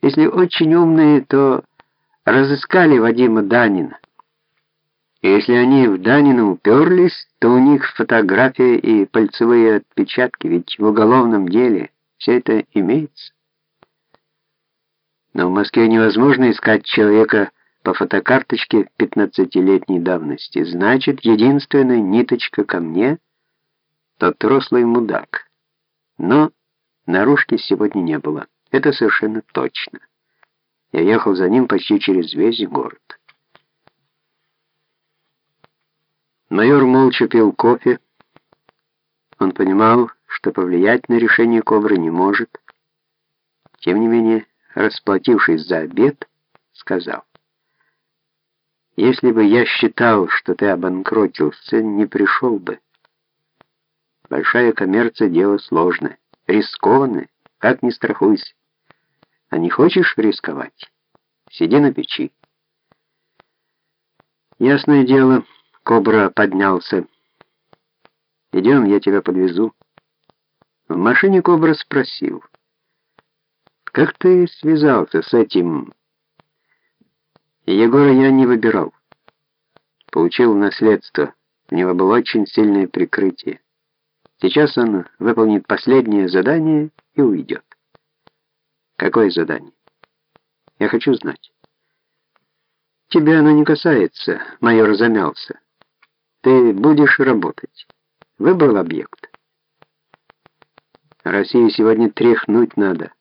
Если очень умные, то разыскали Вадима Данина. И если они в Данина уперлись, то у них фотография и пальцевые отпечатки, ведь в уголовном деле все это имеется. Но в Москве невозможно искать человека по фотокарточке 15-летней давности. Значит, единственная ниточка ко мне — тот рослый мудак. Но наружки сегодня не было. Это совершенно точно. Я ехал за ним почти через весь город. Майор молча пил кофе. Он понимал, что повлиять на решение Кобры не может. Тем не менее, расплатившись за обед, сказал, «Если бы я считал, что ты обанкротился, не пришел бы. Большая коммерция — дело сложное, рискованное, как ни страхуйся. А не хочешь рисковать? Сиди на печи». «Ясное дело», — Кобра поднялся. «Идем, я тебя подвезу». В машине Кобра спросил, «Как ты связался с этим?» Егора я не выбирал. Получил наследство. У него было очень сильное прикрытие. Сейчас он выполнит последнее задание и уйдет. Какое задание? Я хочу знать. Тебя оно не касается, майор замялся. Ты будешь работать. Выбрал объект. Россию сегодня тряхнуть надо.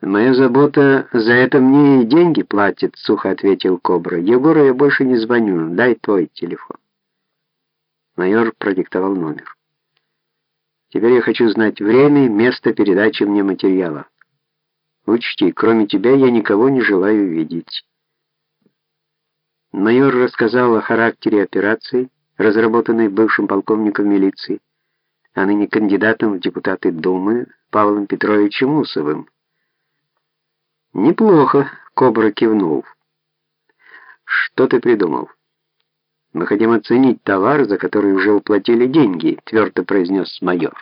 «Моя забота, за это мне и деньги платят», — сухо ответил Кобра. «Егору я больше не звоню, дай твой телефон». Майор продиктовал номер. «Теперь я хочу знать время и место передачи мне материала. Учти, кроме тебя я никого не желаю видеть». Майор рассказал о характере операции, разработанной бывшим полковником милиции, а ныне кандидатом в депутаты Думы Павлом Петровичем Усовым. «Неплохо», — Кобра кивнул. «Что ты придумал?» «Мы хотим оценить товар, за который уже уплатили деньги», — твердо произнес майор.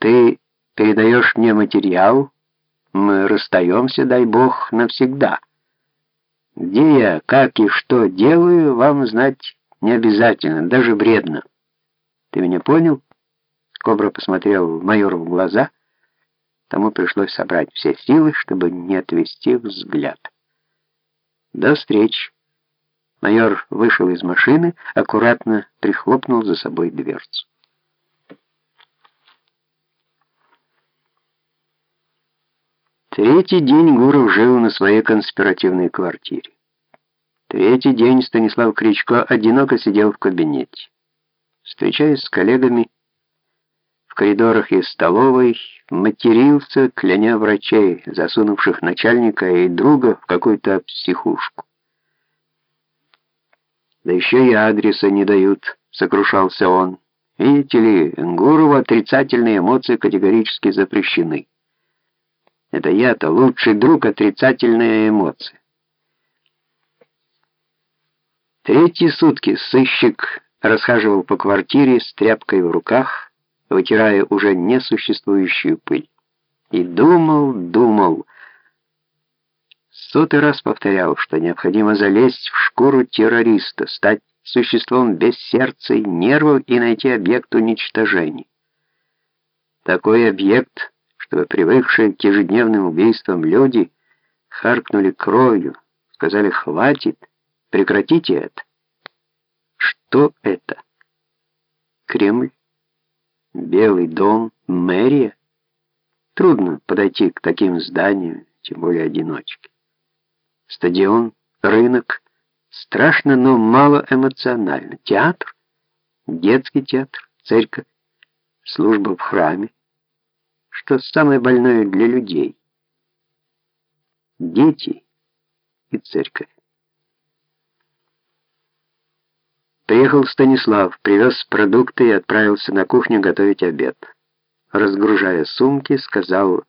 «Ты передаешь мне материал, мы расстаемся, дай бог, навсегда. Где я, как и что делаю, вам знать не обязательно, даже вредно. Ты меня понял?» Кобра посмотрел майору в глаза — Тому пришлось собрать все силы, чтобы не отвести взгляд. До встречи. Майор вышел из машины, аккуратно прихлопнул за собой дверцу. Третий день Гуров жил на своей конспиративной квартире. Третий день Станислав Кричко одиноко сидел в кабинете. Встречаясь с коллегами, коридорах и столовой, матерился, кляня врачей, засунувших начальника и друга в какую-то психушку. «Да еще и адреса не дают», — сокрушался он. «Видите ли, Гурову отрицательные эмоции категорически запрещены. Это я-то лучший друг отрицательные эмоции». Третьи сутки сыщик расхаживал по квартире с тряпкой в руках, вытирая уже несуществующую пыль. И думал, думал. Сотый раз повторял, что необходимо залезть в шкуру террориста, стать существом без сердца и нервов и найти объект уничтожения. Такой объект, чтобы привыкшие к ежедневным убийствам люди харкнули кровью, сказали «хватит, прекратите это». Что это? Кремль? Белый дом, мэрия. Трудно подойти к таким зданиям, тем более одиночке. Стадион, рынок. Страшно, но мало эмоционально. Театр, детский театр, церковь, служба в храме. Что самое больное для людей? Дети и церковь. Приехал Станислав, привез продукты и отправился на кухню готовить обед. Разгружая сумки, сказал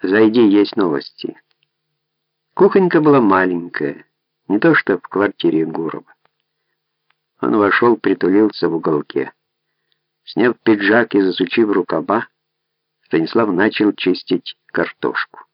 «Зайди, есть новости». Кухонька была маленькая, не то что в квартире Гурова. Он вошел, притулился в уголке. Сняв пиджак и засучив рукава, Станислав начал чистить картошку.